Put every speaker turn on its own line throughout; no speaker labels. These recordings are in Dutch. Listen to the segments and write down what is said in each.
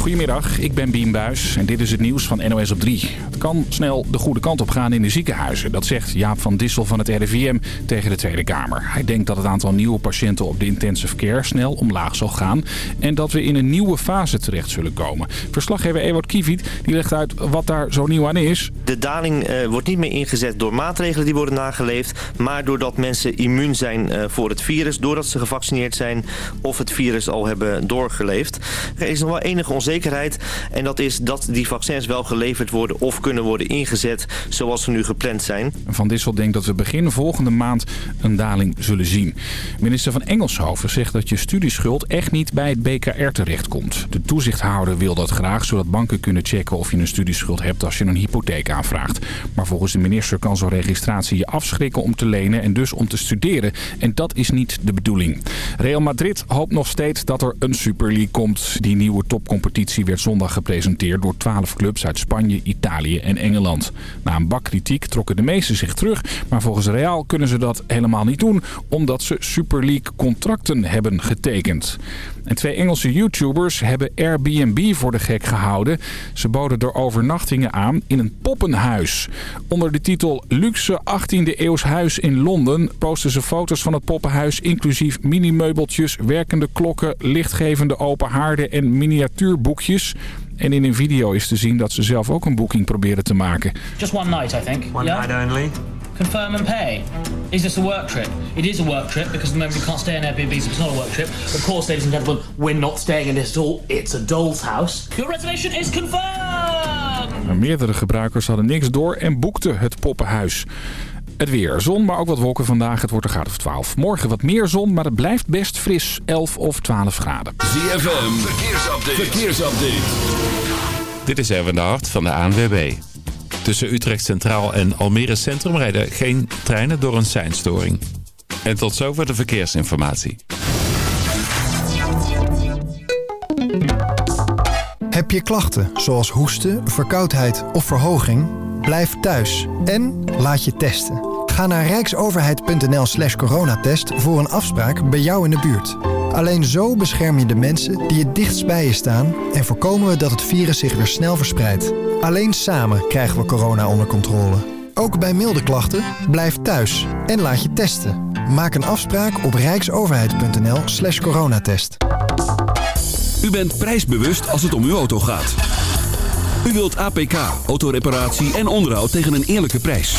Goedemiddag, ik ben Bien Buis en dit is het nieuws van NOS op 3. Het kan snel de goede kant op gaan in de ziekenhuizen. Dat zegt Jaap van Dissel van het RIVM tegen de Tweede Kamer. Hij denkt dat het aantal nieuwe patiënten op de intensive care snel omlaag zal gaan... en dat we in een nieuwe fase terecht zullen komen. Verslaggever Ewout Kieviet die legt uit wat daar zo nieuw aan is.
De daling uh, wordt niet meer ingezet door maatregelen die worden nageleefd... maar doordat mensen immuun zijn uh, voor het virus... doordat ze gevaccineerd zijn of het virus al hebben doorgeleefd. Er is nog wel enige onzekerheid en dat is dat die vaccins wel geleverd worden... of kunnen worden ingezet zoals ze nu gepland zijn.
Van Dissel denkt dat we begin volgende maand een daling zullen zien. Minister van Engelshoven zegt dat je studieschuld echt niet bij het BKR terechtkomt. De toezichthouder wil dat graag, zodat banken kunnen checken of je een studieschuld hebt als je een hypotheek aanvraagt. Maar volgens de minister kan zo'n registratie je afschrikken om te lenen en dus om te studeren. En dat is niet de bedoeling. Real Madrid hoopt nog steeds dat er een Super League komt. Die nieuwe topcompetitie werd zondag gepresenteerd door 12 clubs uit Spanje, Italië en Engeland. Na een bak kritiek trokken de meesten zich terug, maar volgens Real kunnen ze dat helemaal niet doen, omdat ze Super League contracten hebben getekend. En twee Engelse YouTubers hebben Airbnb voor de gek gehouden. Ze boden er overnachtingen aan in een poppenhuis. Onder de titel Luxe 18e eeuws huis in Londen posten ze foto's van het poppenhuis... inclusief mini-meubeltjes, werkende klokken, lichtgevende open haarden en miniatuurboekjes... En in een video is te zien dat ze zelf ook een boeking proberen te maken.
Just one night, I think.
One yeah? night only.
Confirm and pay. Is this a work trip? It is a work trip because at the moment we can't stay in Airbnb, so it's not a work trip. Of course, ladies and gentlemen, we're not staying in this at all. It's a doll's house. Your reservation is confirmed!
Meerdere gebruikers hadden niks door en boekten het poppenhuis. Het weer. Zon, maar ook wat wolken vandaag. Het wordt een graad of 12. Morgen wat meer zon, maar het blijft best fris. 11 of 12 graden.
ZFM, verkeersupdate. verkeersupdate. Dit is Erwin de Hart van de ANWB. Tussen Utrecht Centraal en Almere Centrum rijden geen treinen door een seinstoring. En tot zover de verkeersinformatie.
Heb je klachten zoals hoesten, verkoudheid of verhoging? Blijf thuis en laat je testen. Ga naar rijksoverheid.nl slash coronatest voor een afspraak bij jou in de buurt. Alleen zo bescherm je de mensen die het dichtst bij je staan... en voorkomen we dat het virus zich weer snel verspreidt. Alleen samen krijgen we corona onder controle. Ook bij milde klachten, blijf thuis en laat je testen. Maak een afspraak op rijksoverheid.nl slash coronatest.
U bent prijsbewust als het om uw auto gaat. U wilt APK, autoreparatie en onderhoud tegen een eerlijke prijs.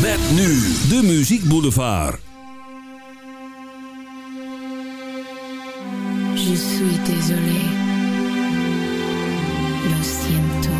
Met nu de Muziek Boulevard.
Je suis désolé. Lo siento.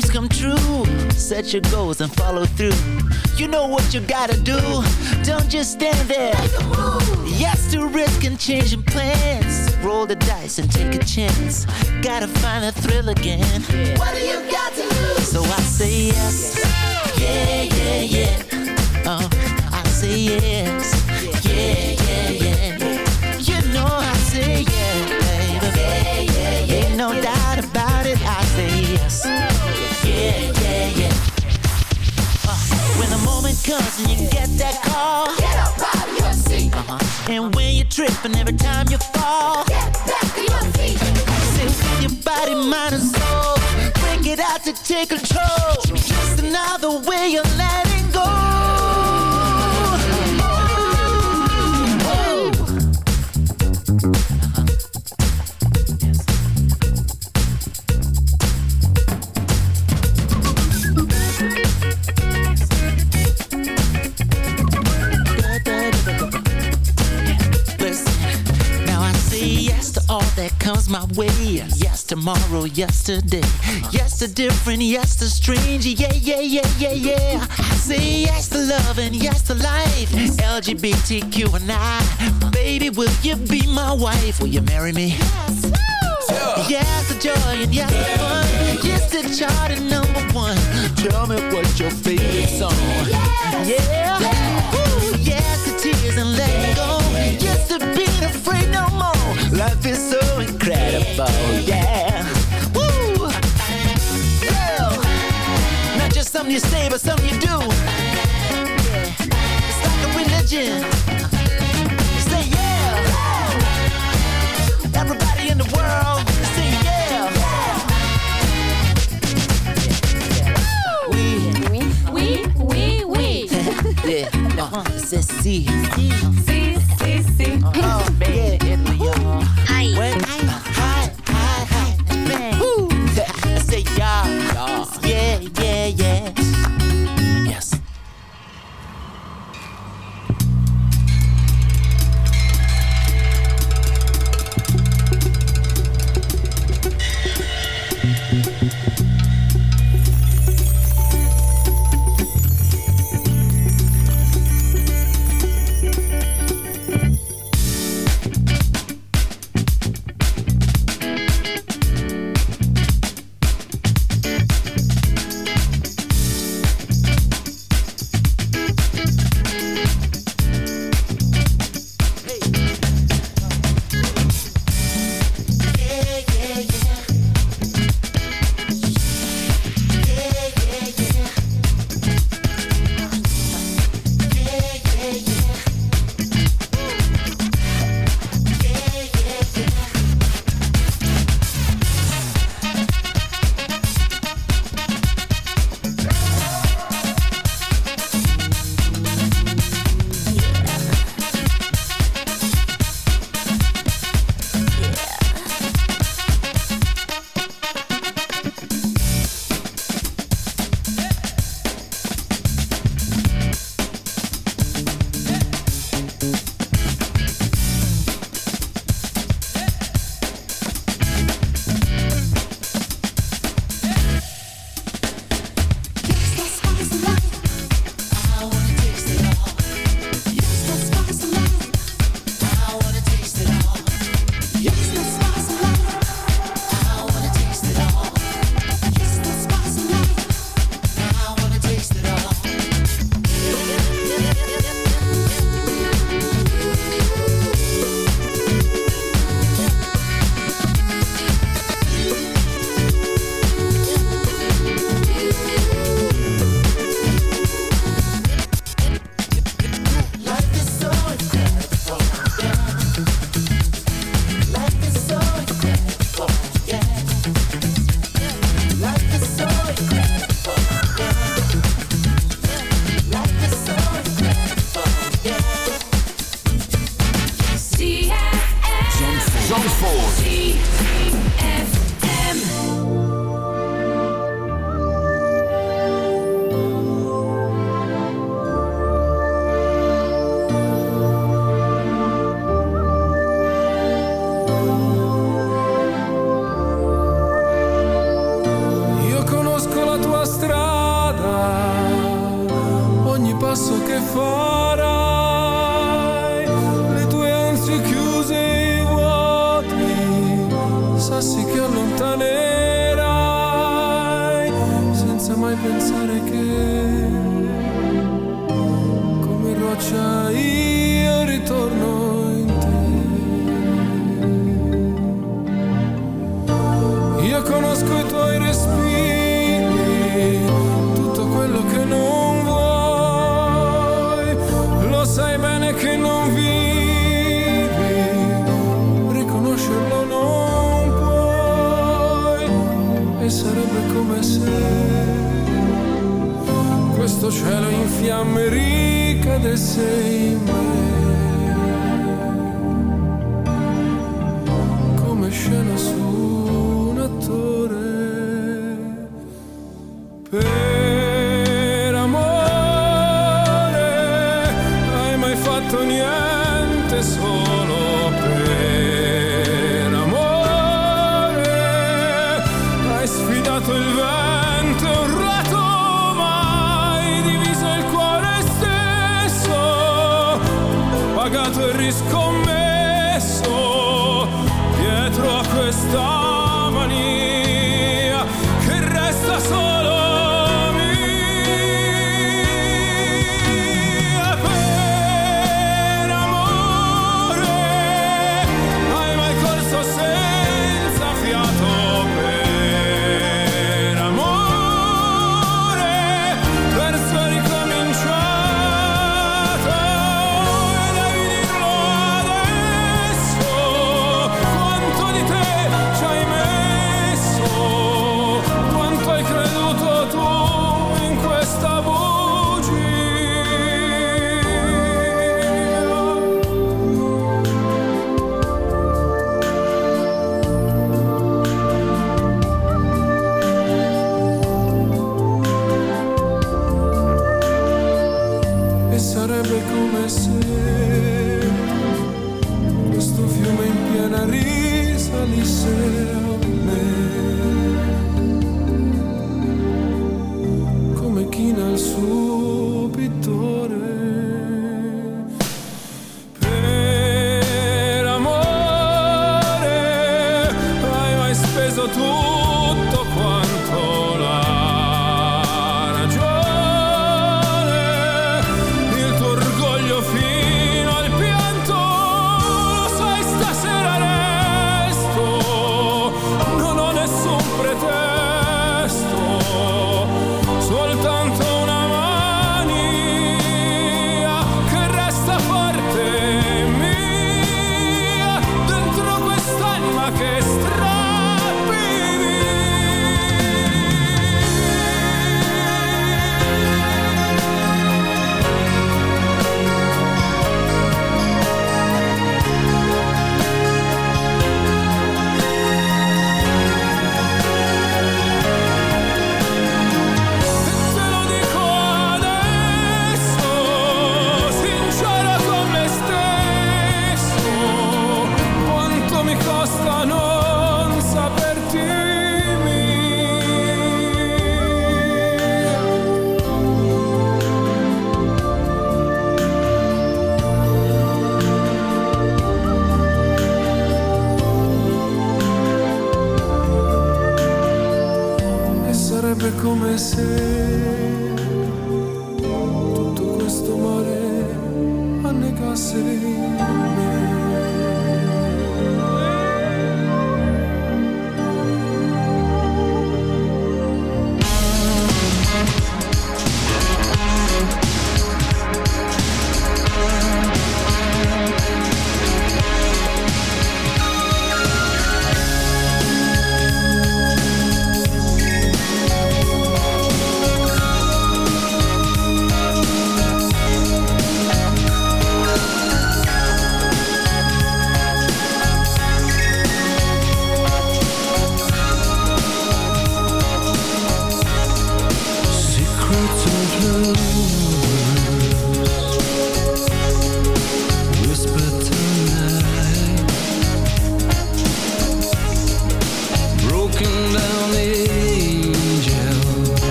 dreams come true. Set your goals and follow through. You know what you gotta do. Don't just stand there. Yes to risk and changing plans. Roll the dice and take a chance. Gotta find a thrill again.
What do you got to lose?
So I take control. Just another way you're letting go. Listen, now I say yes to all that comes my way. Yes, tomorrow, yesterday. Yes to different, yes to strange. Yeah, yeah, yeah, yeah, yeah. I say yes to love and yes to life. LGBTQ and I. Baby, will you be my wife? Will you marry me? Yes yes to joy and yes to fun. Yes to chart and number one. Tell me what's your favorite song. Yeah. Woo. Yes to tears and letting go. Yes to being afraid no more. Life is so incredible. Yeah. Something you say, but something you do. It's like a religion. Say yeah. Everybody in the world, say yeah. We,
Oui, oui, oui.
yeah, uh, c'est si.
Si, si,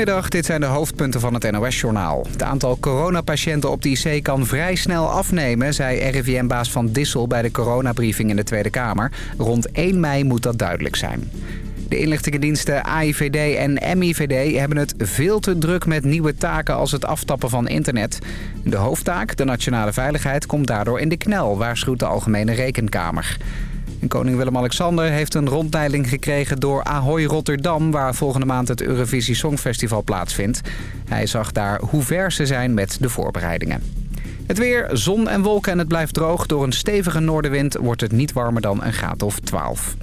Goedemiddag, dit zijn de hoofdpunten van het NOS-journaal. Het aantal coronapatiënten op de IC kan vrij snel afnemen... zei RIVM-baas Van Dissel bij de coronabriefing in de Tweede Kamer. Rond 1 mei moet dat duidelijk zijn. De inlichtingendiensten AIVD en MIVD hebben het veel te druk met nieuwe taken als het aftappen van internet. De hoofdtaak, de nationale veiligheid, komt daardoor in de knel, waarschuwt de Algemene Rekenkamer. En koning Willem-Alexander heeft een rondleiding gekregen door Ahoy Rotterdam... waar volgende maand het Eurovisie Songfestival plaatsvindt. Hij zag daar hoe ver ze zijn met de voorbereidingen. Het weer, zon en wolken en het blijft droog. Door een stevige noordenwind wordt het niet warmer dan een graad of 12.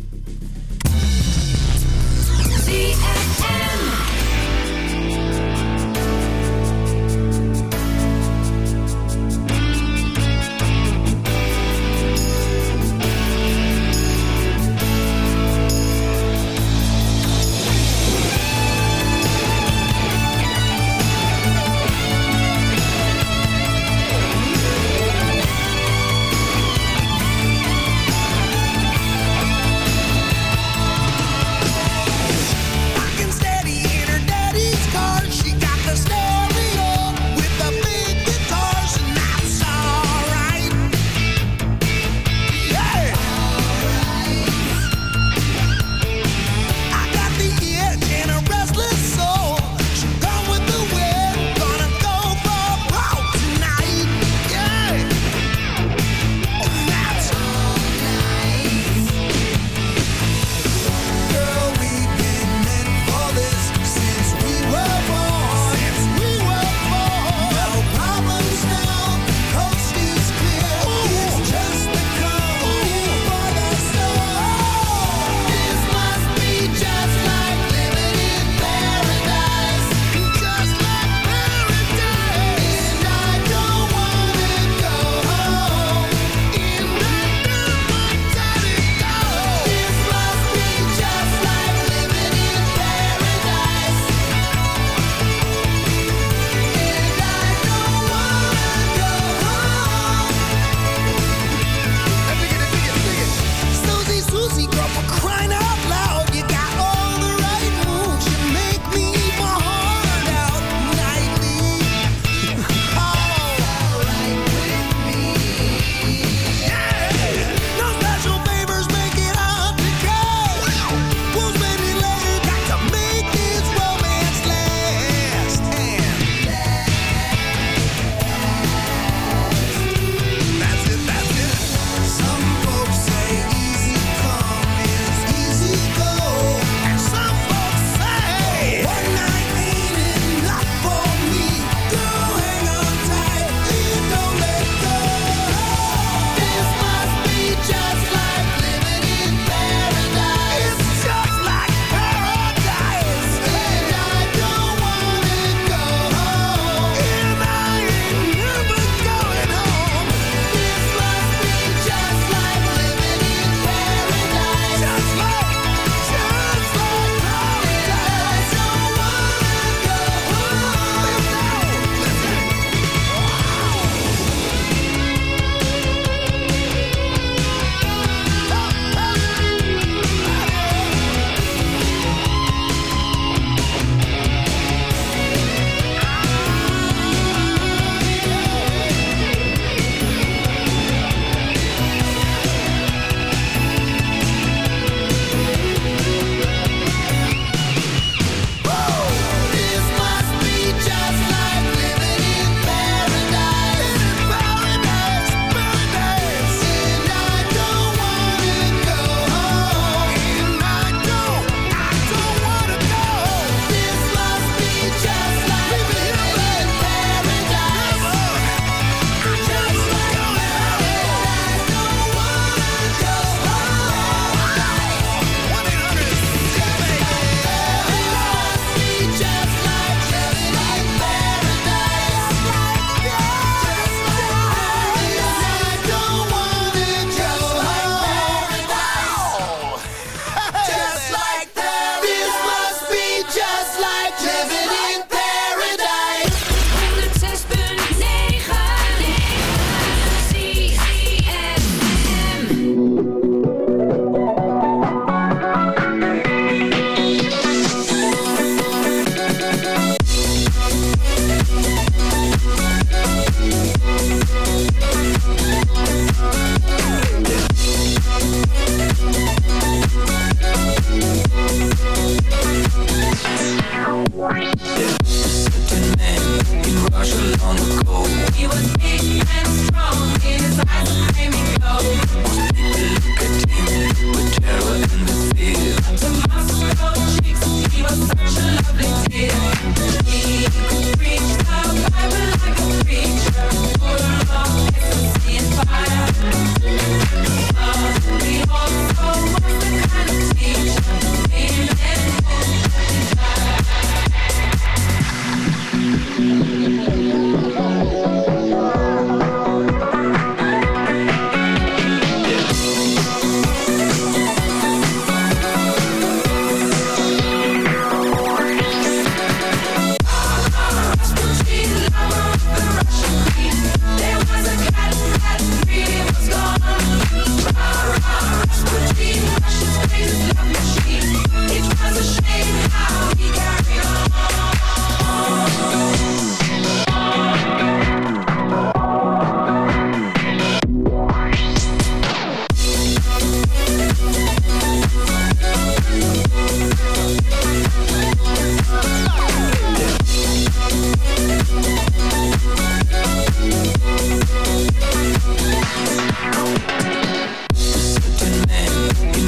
in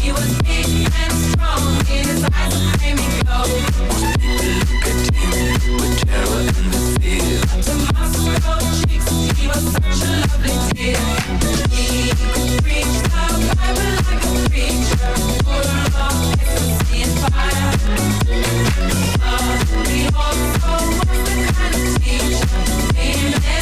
He was big and strong, in his eyes a flaming with terror and fear. To Moscow he was such a lovely dear. He like a preacher, ecstasy and fire. The kind of teacher.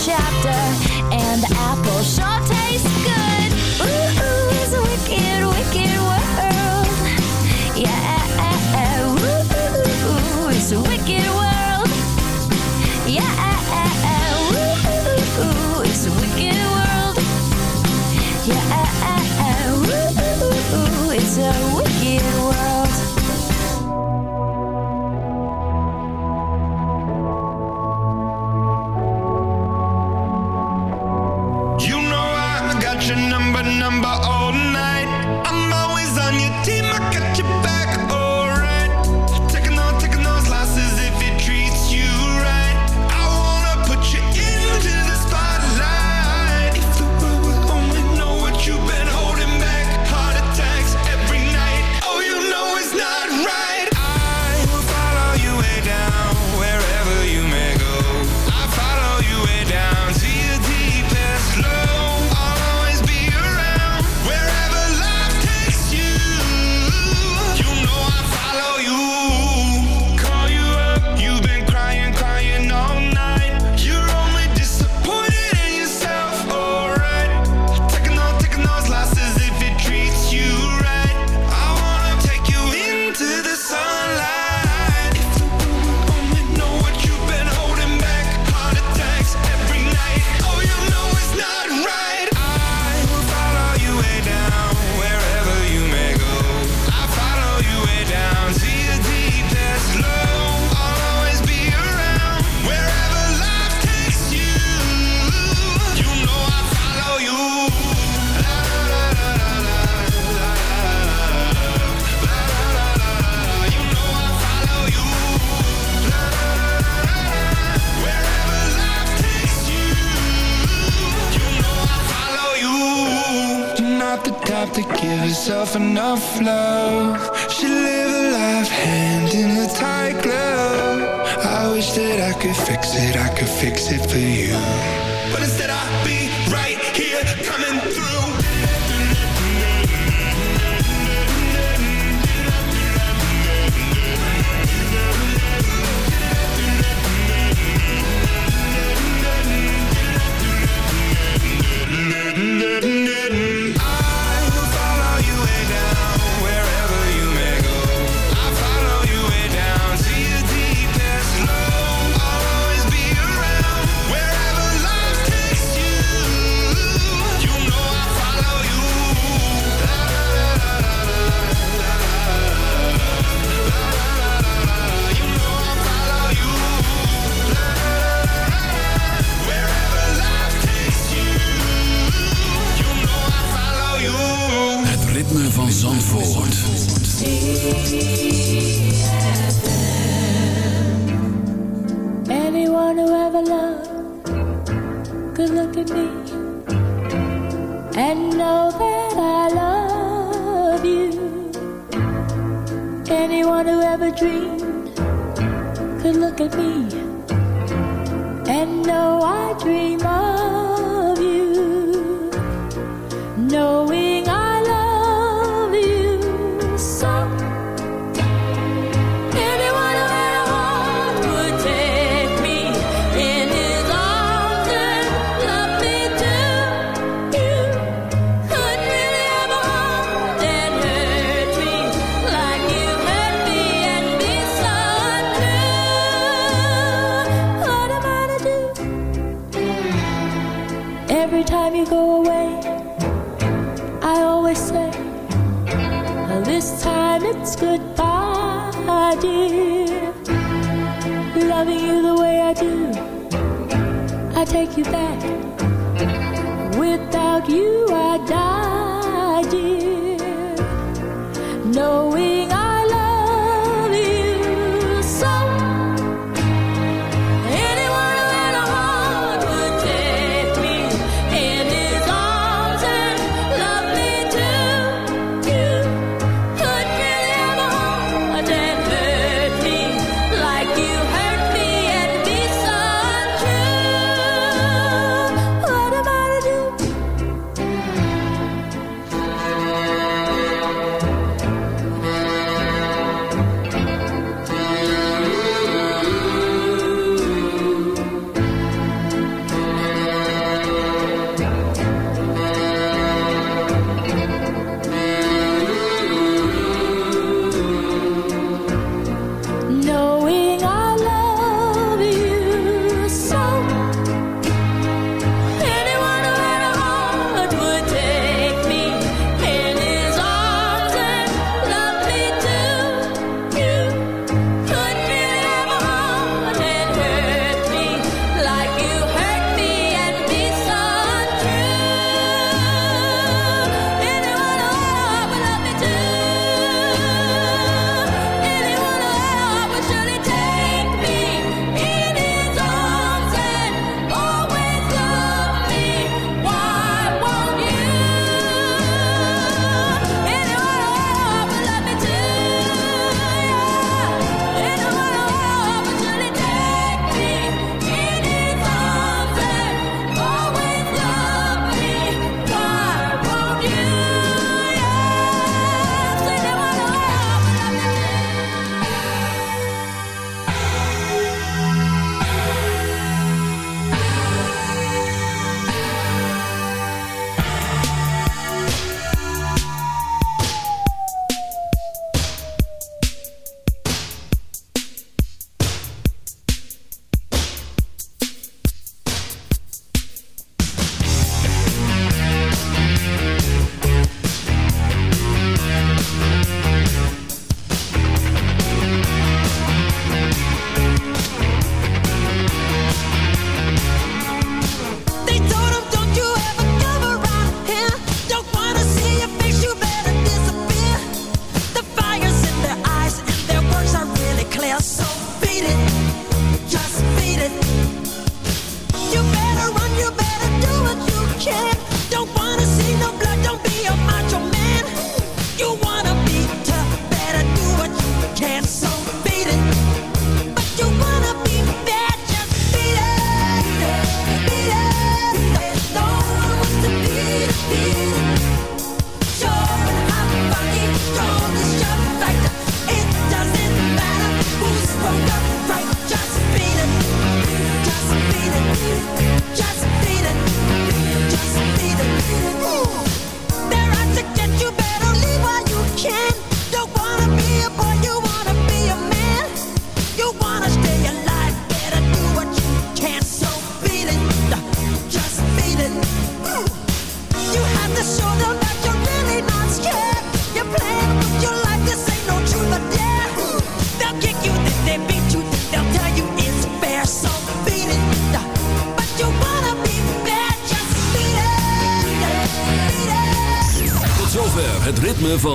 chapter.